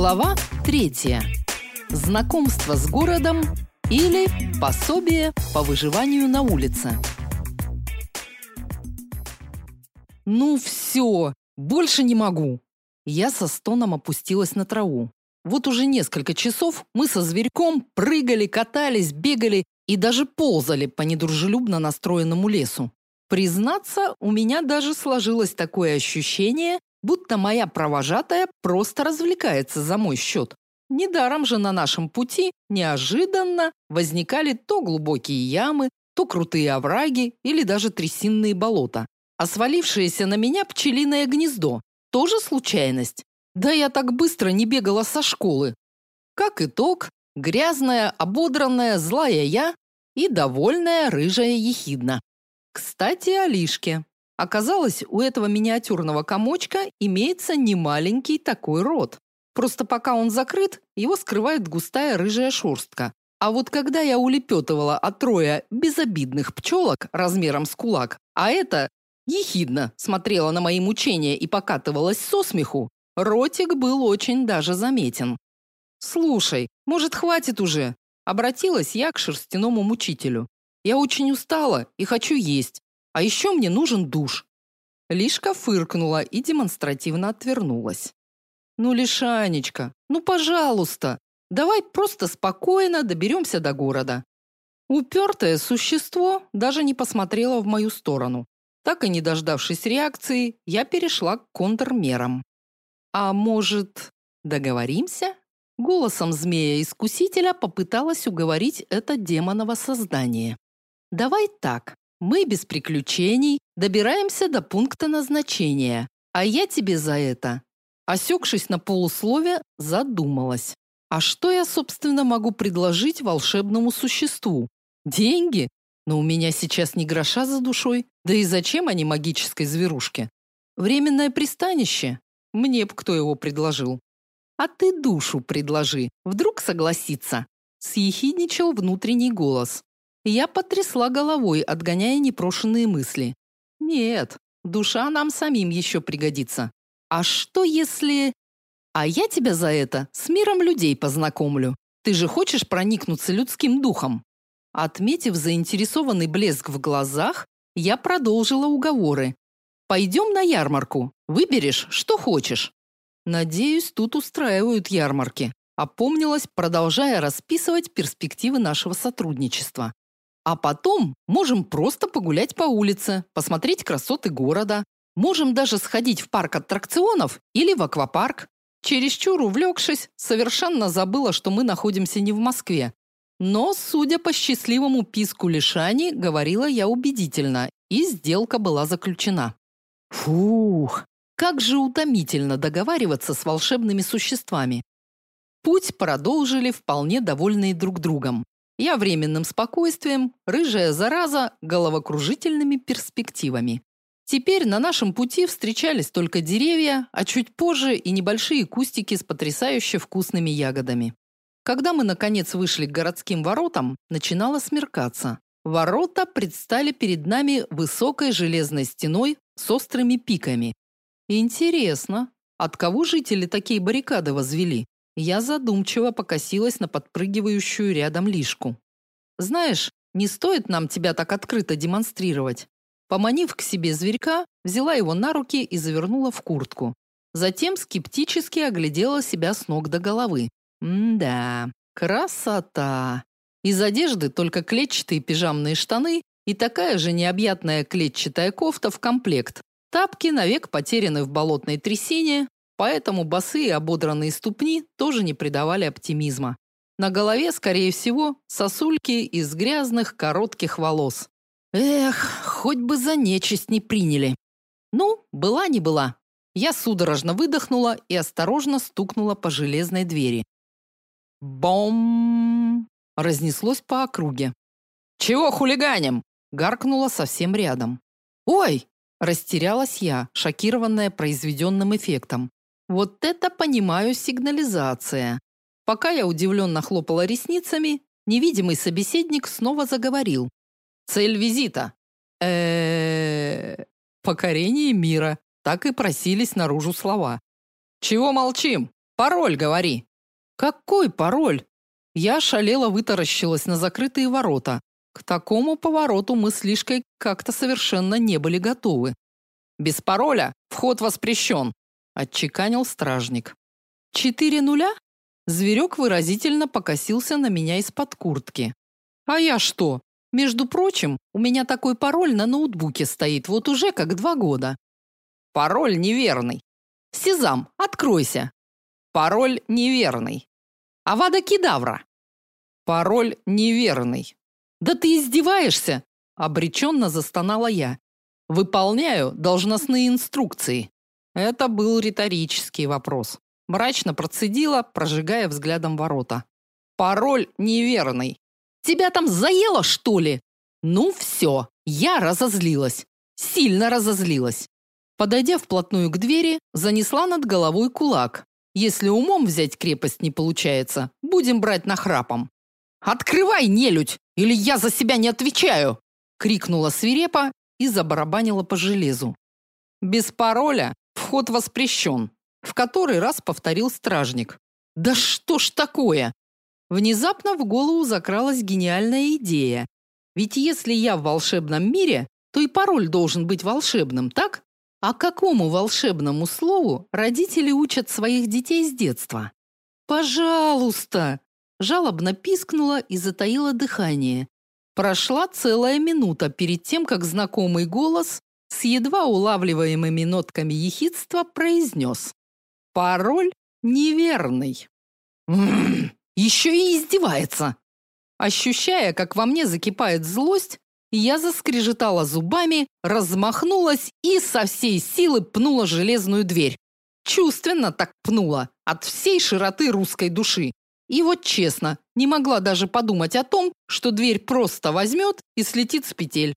Глава третья. Знакомство с городом или пособие по выживанию на улице. Ну все, больше не могу. Я со стоном опустилась на траву. Вот уже несколько часов мы со зверьком прыгали, катались, бегали и даже ползали по недружелюбно настроенному лесу. Признаться, у меня даже сложилось такое ощущение, будто моя провожатая просто развлекается за мой счет. Недаром же на нашем пути неожиданно возникали то глубокие ямы, то крутые овраги или даже трясинные болота. А свалившееся на меня пчелиное гнездо – тоже случайность. Да я так быстро не бегала со школы. Как итог, грязная, ободранная, злая я и довольная рыжая ехидна. Кстати, о Лишке. Оказалось, у этого миниатюрного комочка имеется немаленький такой рот. Просто пока он закрыт, его скрывает густая рыжая шерстка. А вот когда я улепетывала от троя безобидных пчелок размером с кулак, а это ехидно смотрела на мои мучения и покатывалась со смеху, ротик был очень даже заметен. «Слушай, может, хватит уже?» Обратилась я к шерстяному мучителю. «Я очень устала и хочу есть. А еще мне нужен душ. Лишка фыркнула и демонстративно отвернулась. Ну, Лишанечка, ну, пожалуйста, давай просто спокойно доберемся до города. Упертое существо даже не посмотрело в мою сторону. Так и не дождавшись реакции, я перешла к контрмерам. А может, договоримся? Голосом змея-искусителя попыталась уговорить это демоново создание. Давай так. Мы без приключений добираемся до пункта назначения, а я тебе за это. Осекшись на полуслове, задумалась. А что я, собственно, могу предложить волшебному существу? Деньги? Но у меня сейчас ни гроша за душой. Да и зачем они магической зверушке? Временное пристанище? Мне б кто его предложил. А ты душу предложи, вдруг согласится. Съехидничал внутренний голос. Я потрясла головой, отгоняя непрошенные мысли. Нет, душа нам самим еще пригодится. А что если... А я тебя за это с миром людей познакомлю. Ты же хочешь проникнуться людским духом? Отметив заинтересованный блеск в глазах, я продолжила уговоры. Пойдем на ярмарку. Выберешь, что хочешь. Надеюсь, тут устраивают ярмарки. Опомнилась, продолжая расписывать перспективы нашего сотрудничества. А потом можем просто погулять по улице, посмотреть красоты города. Можем даже сходить в парк аттракционов или в аквапарк. Чересчур увлекшись, совершенно забыла, что мы находимся не в Москве. Но, судя по счастливому писку Лишани, говорила я убедительно, и сделка была заключена. Фух, как же утомительно договариваться с волшебными существами. Путь продолжили вполне довольные друг другом. Я временным спокойствием, рыжая зараза головокружительными перспективами. Теперь на нашем пути встречались только деревья, а чуть позже и небольшие кустики с потрясающе вкусными ягодами. Когда мы наконец вышли к городским воротам, начинало смеркаться. Ворота предстали перед нами высокой железной стеной с острыми пиками. Интересно, от кого жители такие баррикады возвели? Я задумчиво покосилась на подпрыгивающую рядом лишку. Знаешь, не стоит нам тебя так открыто демонстрировать. Поманив к себе зверька, взяла его на руки и завернула в куртку. Затем скептически оглядела себя с ног до головы. М-да, красота. Из одежды только клетчатые пижамные штаны и такая же необъятная клетчатая кофта в комплект. Тапки навек потеряны в болотной трясине, Поэтому босые ободранные ступни тоже не придавали оптимизма. На голове, скорее всего, сосульки из грязных коротких волос. Эх, хоть бы за нечисть не приняли. Ну, была не была. Я судорожно выдохнула и осторожно стукнула по железной двери. Бом! Разнеслось по округе. Чего хулиганим? гаркнула совсем рядом. Ой, растерялась я, шокированная произведенным эффектом. Вот это понимаю сигнализация. Пока я удивленно хлопала ресницами, невидимый собеседник снова заговорил. Цель визита. Э, покорение мира. Так и просились наружу слова. Чего молчим? Пароль говори. Какой пароль? Я шалела вытаращилась на закрытые ворота. К такому повороту мы с Лишкой как-то совершенно не были готовы. Без пароля вход воспрещен», – отчеканил стражник. «Четыре нуля?» Зверек выразительно покосился на меня из-под куртки. А я что? Между прочим, у меня такой пароль на ноутбуке стоит вот уже как два года. Пароль неверный. Сезам, откройся. Пароль неверный. Авада кедавра. Пароль неверный. Да ты издеваешься? обреченно застонала я. Выполняю должностные инструкции. Это был риторический вопрос. Мрачно процедила, прожигая взглядом ворота. Пароль неверный. Тебя там заело, что ли? Ну все, я разозлилась. Сильно разозлилась. Подойдя вплотную к двери, занесла над головой кулак. Если умом взять крепость не получается, будем брать нахрапом. Открывай, нелюдь, или я за себя не отвечаю, крикнула свирепо и забарабанила по железу. Без пароля вход воспрещен в который раз повторил стражник. Да что ж такое? Внезапно в голову закралась гениальная идея. Ведь если я в волшебном мире, то и пароль должен быть волшебным, так? А какому волшебному слову родители учат своих детей с детства? Пожалуйста, жалобно пискнула и затаила дыхание. Прошла целая минута перед тем, как знакомый голос с едва улавливаемыми нотками ехидства произнес. Пароль неверный. М еще и издевается. Ощущая, как во мне закипает злость, я заскрежетала зубами, размахнулась и со всей силы пнула железную дверь. Чувственно так пнула, от всей широты русской души. И вот честно, не могла даже подумать о том, что дверь просто возьмет и слетит с петель.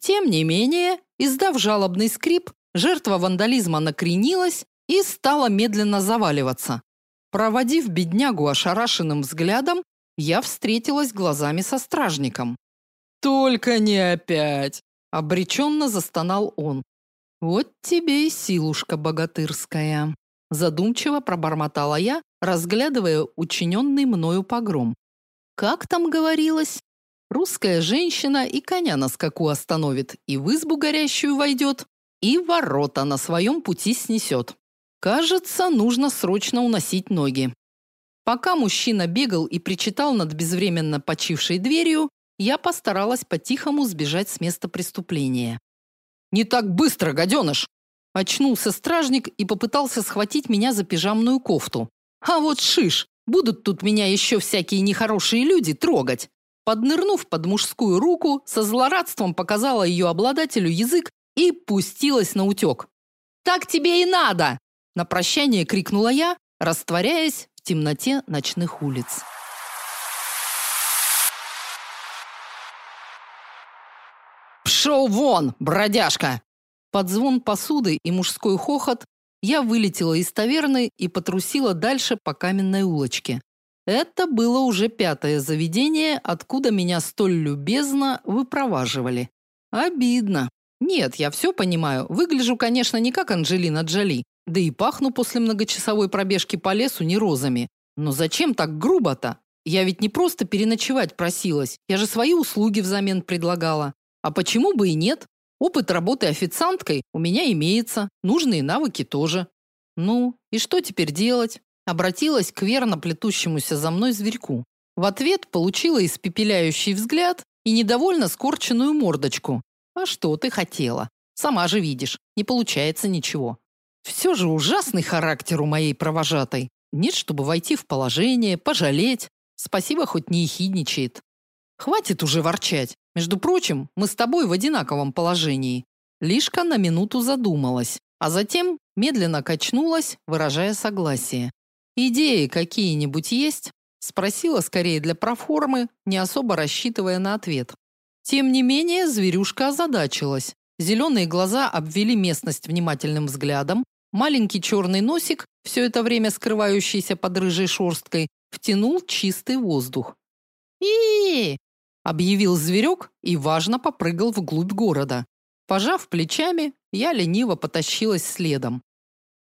Тем не менее, издав жалобный скрип, жертва вандализма накренилась и стала медленно заваливаться. Проводив беднягу ошарашенным взглядом, я встретилась глазами со стражником. Только не опять, обреченно застонал он. Вот тебе и силушка богатырская, задумчиво пробормотала я, разглядывая учиненный мною погром. Как там говорилось? Русская женщина и коня на скаку остановит, и в избу горящую войдет, и ворота на своем пути снесет. Кажется, нужно срочно уносить ноги. Пока мужчина бегал и причитал над безвременно почившей дверью, я постаралась по-тихому сбежать с места преступления. «Не так быстро, гаденыш!» Очнулся стражник и попытался схватить меня за пижамную кофту. «А вот шиш! Будут тут меня еще всякие нехорошие люди трогать!» Поднырнув под мужскую руку, со злорадством показала ее обладателю язык и пустилась на утек. «Так тебе и надо!» На прощание крикнула я, растворяясь в темноте ночных улиц. «Пшел вон, бродяжка!» Под звон посуды и мужской хохот я вылетела из таверны и потрусила дальше по каменной улочке. Это было уже пятое заведение, откуда меня столь любезно выпроваживали. Обидно. Нет, я все понимаю. Выгляжу, конечно, не как Анджелина Джоли, да и пахну после многочасовой пробежки по лесу не розами. Но зачем так грубо-то? Я ведь не просто переночевать просилась, я же свои услуги взамен предлагала. А почему бы и нет? Опыт работы официанткой у меня имеется, нужные навыки тоже. Ну, и что теперь делать? Обратилась к верно плетущемуся за мной зверьку. В ответ получила испепеляющий взгляд и недовольно скорченную мордочку. А что ты хотела? Сама же видишь, не получается ничего. Все же ужасный характер у моей провожатой. Нет, чтобы войти в положение, пожалеть. Спасибо, хоть не ехидничает. Хватит уже ворчать. Между прочим, мы с тобой в одинаковом положении. Лишка на минуту задумалась, а затем медленно качнулась, выражая согласие. Идеи какие-нибудь есть? спросила скорее для проформы, не особо рассчитывая на ответ. Тем не менее, зверюшка озадачилась. Зеленые глаза обвели местность внимательным взглядом, Маленький черный носик, все это время скрывающийся под рыжей шерсткой, втянул чистый воздух. и объявил зверек и важно попрыгал вглубь города. Пожав плечами, я лениво потащилась следом.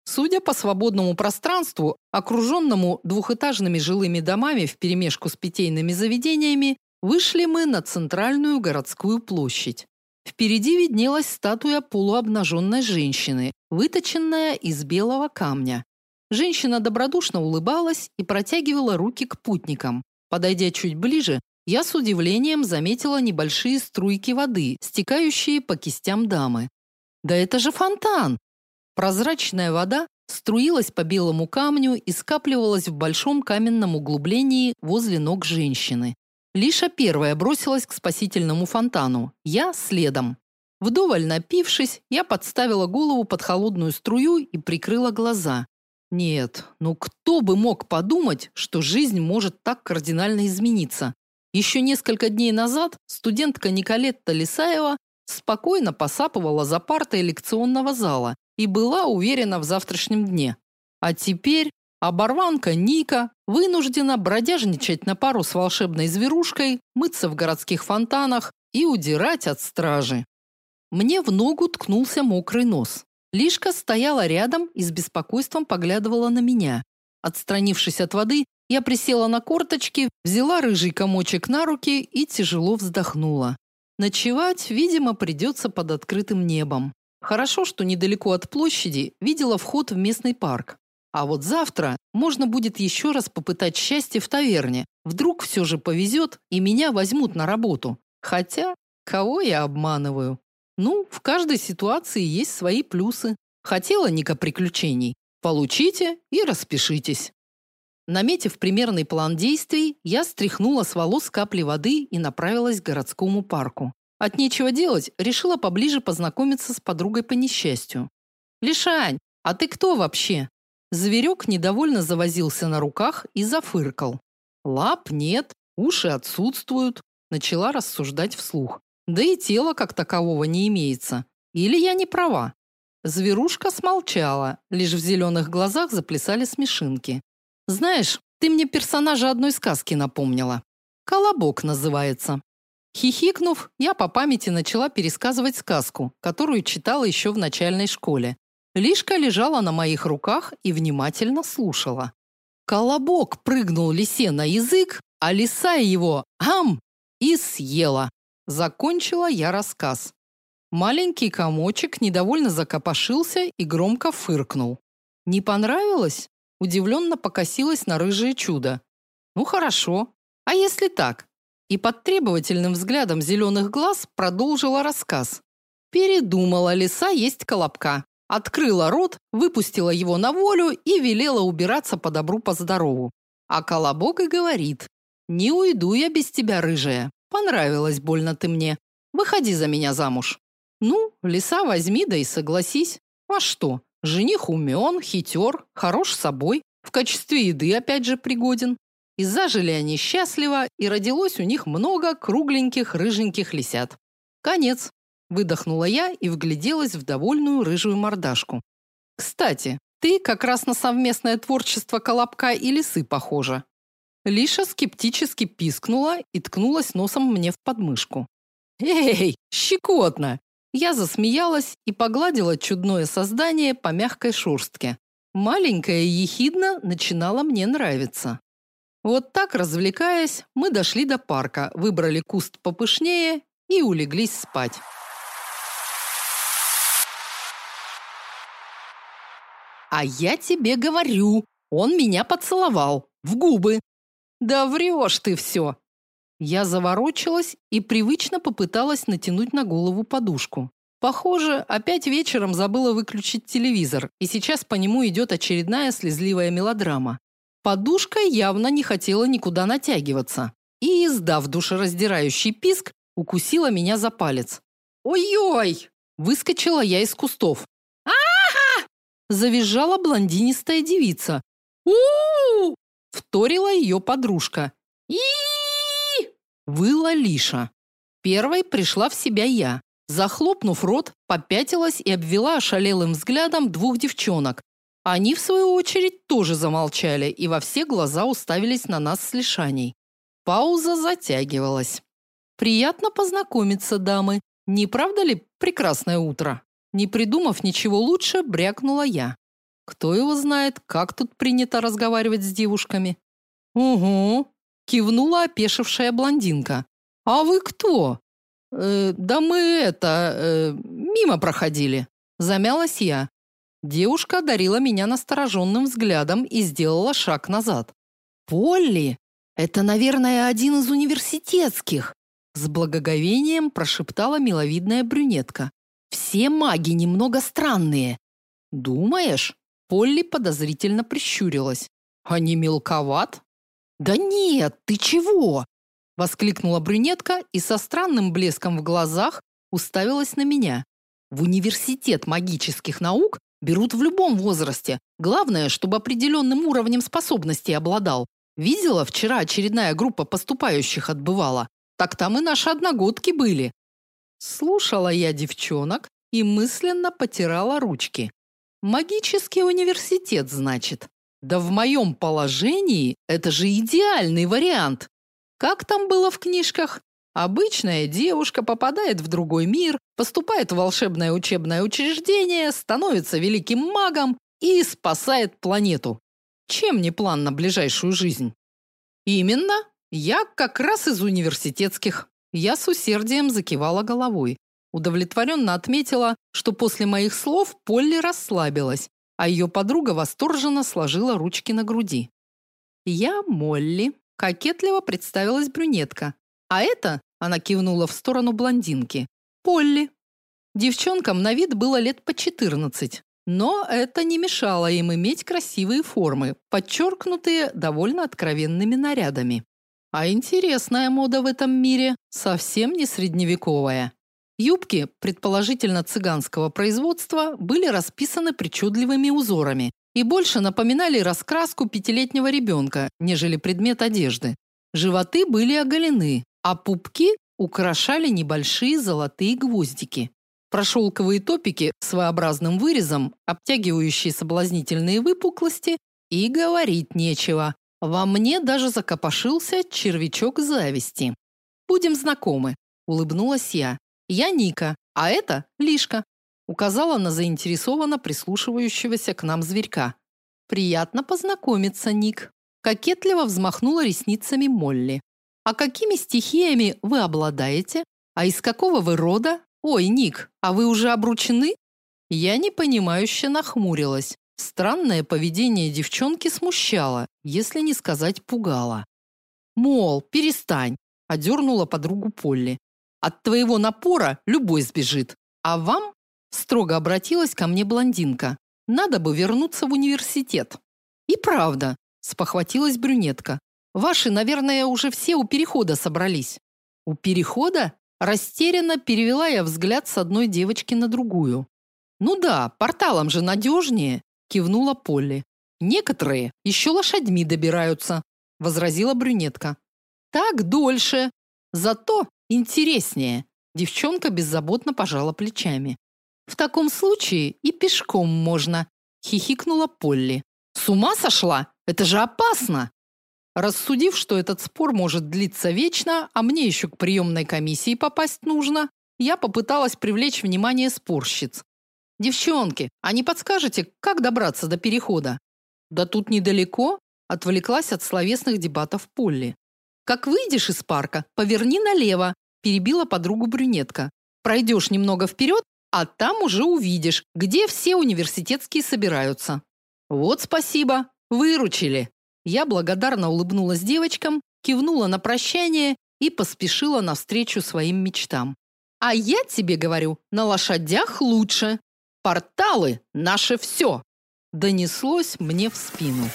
Судя по свободному пространству, окруженному двухэтажными жилыми домами вперемешку с питейными заведениями, вышли мы на центральную городскую площадь. Впереди виднелась статуя полуобнаженной женщины, выточенная из белого камня. Женщина добродушно улыбалась и протягивала руки к путникам. Подойдя чуть ближе, я с удивлением заметила небольшие струйки воды, стекающие по кистям дамы. Да это же фонтан. Прозрачная вода струилась по белому камню и скапливалась в большом каменном углублении возле ног женщины. Лиша первая бросилась к спасительному фонтану, я следом. Вдоволь напившись, я подставила голову под холодную струю и прикрыла глаза. Нет, ну кто бы мог подумать, что жизнь может так кардинально измениться? Еще несколько дней назад студентка Николетта Лисаева спокойно посапывала за партой лекционного зала и была уверена в завтрашнем дне. А теперь оборванка Ника вынуждена бродяжничать на пару с волшебной зверушкой, мыться в городских фонтанах и удирать от стражи. Мне в ногу ткнулся мокрый нос. Лишка стояла рядом и с беспокойством поглядывала на меня. Отстранившись от воды, я присела на корточки, взяла рыжий комочек на руки и тяжело вздохнула. Ночевать, видимо, придется под открытым небом. Хорошо, что недалеко от площади видела вход в местный парк. А вот завтра можно будет еще раз попытать счастье в таверне. Вдруг все же повезет и меня возьмут на работу. Хотя, кого я обманываю? Ну, в каждой ситуации есть свои плюсы. Хотела Ника приключений? Получите и распишитесь. Наметив примерный план действий, я стряхнула с волос капли воды и направилась к городскому парку. От нечего делать, решила поближе познакомиться с подругой по несчастью. Лишань, а ты кто вообще? Зверек недовольно завозился на руках и зафыркал. Лап нет, уши отсутствуют, начала рассуждать вслух. Да и тела как такового не имеется. Или я не права? Зверушка смолчала, лишь в зеленых глазах заплясали смешинки. Знаешь, ты мне персонажа одной сказки напомнила. Колобок называется. Хихикнув, я по памяти начала пересказывать сказку, которую читала еще в начальной школе. Лишка лежала на моих руках и внимательно слушала. Колобок прыгнул лисе на язык, а лиса его ам и съела. Закончила я рассказ. Маленький комочек недовольно закопошился и громко фыркнул. Не понравилось? Удивленно покосилась на рыжее чудо. Ну хорошо. А если так? И под требовательным взглядом зеленых глаз продолжила рассказ. Передумала лиса есть колобка. Открыла рот, выпустила его на волю и велела убираться по добру по здорову. А колобок и говорит: "Не уйду я без тебя, рыжая. Понравилась больно ты мне. Выходи за меня замуж. Ну, лиса возьми да и согласись. А что? Жених умен, хитер, хорош собой, в качестве еды опять же пригоден. И зажили они счастливо, и родилось у них много кругленьких рыженьких лисят. Конец. Выдохнула я и вгляделась в довольную рыжую мордашку. Кстати, ты как раз на совместное творчество Колобка и Лисы похожа. Лиша скептически пискнула и ткнулась носом мне в подмышку. Эй, щекотно. Я засмеялась и погладила чудное создание по мягкой шерстке. Маленькая ехидна начинала мне нравиться. Вот так развлекаясь, мы дошли до парка, выбрали куст попышнее и улеглись спать. А я тебе говорю, он меня поцеловал в губы. Да врешь ты все!» Я заворочилась и привычно попыталась натянуть на голову подушку. Похоже, опять вечером забыла выключить телевизор, и сейчас по нему идет очередная слезливая мелодрама. Подушка явно не хотела никуда натягиваться. И, издав душераздирающий писк, укусила меня за палец. «Ой-ой!» Выскочила я из кустов. а Завизжала блондинистая девица. у Вторила ее подружка. и Выла Лиша. Первой пришла в себя я. Захлопнув рот, попятилась и обвела ошалелым взглядом двух девчонок. Они, в свою очередь, тоже замолчали и во все глаза уставились на нас с Лишаней. Пауза затягивалась. «Приятно познакомиться, дамы. Не правда ли прекрасное утро?» Не придумав ничего лучше, брякнула я. Кто его знает, как тут принято разговаривать с девушками? Угу, кивнула опешившая блондинка. А вы кто? Э, да мы это, э, мимо проходили. Замялась я. Девушка одарила меня настороженным взглядом и сделала шаг назад. Полли, это, наверное, один из университетских, с благоговением прошептала миловидная брюнетка. Все маги немного странные. Думаешь? Полли подозрительно прищурилась. А не мелковат? Да нет, ты чего? воскликнула брюнетка и со странным блеском в глазах уставилась на меня. В университет магических наук берут в любом возрасте. Главное, чтобы определенным уровнем способностей обладал. Видела, вчера очередная группа поступающих отбывала. Так там и наши одногодки были. Слушала я девчонок и мысленно потирала ручки. Магический университет, значит. Да в моем положении это же идеальный вариант. Как там было в книжках? Обычная девушка попадает в другой мир, поступает в волшебное учебное учреждение, становится великим магом и спасает планету. Чем не план на ближайшую жизнь? Именно, я как раз из университетских. Я с усердием закивала головой. Удовлетворенно отметила, что после моих слов Полли расслабилась, а ее подруга восторженно сложила ручки на груди. Я Молли, кокетливо представилась брюнетка. А это, она кивнула в сторону блондинки, Полли. Девчонкам на вид было лет по 14, но это не мешало им иметь красивые формы, подчеркнутые довольно откровенными нарядами. А интересная мода в этом мире совсем не средневековая. Юбки, предположительно цыганского производства, были расписаны причудливыми узорами и больше напоминали раскраску пятилетнего ребенка, нежели предмет одежды. Животы были оголены, а пупки украшали небольшие золотые гвоздики. Прошелковые топики с своеобразным вырезом, обтягивающие соблазнительные выпуклости, и говорить нечего. Во мне даже закопошился червячок зависти. Будем знакомы, улыбнулась я. Я Ника, а это Лишка, указала на заинтересованно прислушивающегося к нам зверька. Приятно познакомиться, Ник. Кокетливо взмахнула ресницами Молли. А какими стихиями вы обладаете? А из какого вы рода? Ой, Ник, а вы уже обручены? Я непонимающе нахмурилась. Странное поведение девчонки смущало, если не сказать пугало. Мол, перестань, одернула подругу Полли. От твоего напора любой сбежит. А вам строго обратилась ко мне блондинка. Надо бы вернуться в университет. И правда, спохватилась брюнетка. Ваши, наверное, уже все у перехода собрались. У перехода? Растерянно перевела я взгляд с одной девочки на другую. Ну да, порталом же надежнее», – кивнула Полли. Некоторые еще лошадьми добираются, возразила брюнетка. Так дольше. Зато Интереснее. Девчонка беззаботно пожала плечами. В таком случае и пешком можно, хихикнула Полли. С ума сошла? Это же опасно. Рассудив, что этот спор может длиться вечно, а мне еще к приемной комиссии попасть нужно, я попыталась привлечь внимание спорщиц. Девчонки, а не подскажете, как добраться до перехода? Да тут недалеко, отвлеклась от словесных дебатов Полли. Как выйдешь из парка, поверни налево, перебила подругу брюнетка. Пройдешь немного вперед, а там уже увидишь, где все университетские собираются. Вот спасибо, выручили. Я благодарно улыбнулась девочкам, кивнула на прощание и поспешила навстречу своим мечтам. А я тебе говорю, на лошадях лучше. Порталы наше все. Донеслось мне в спину.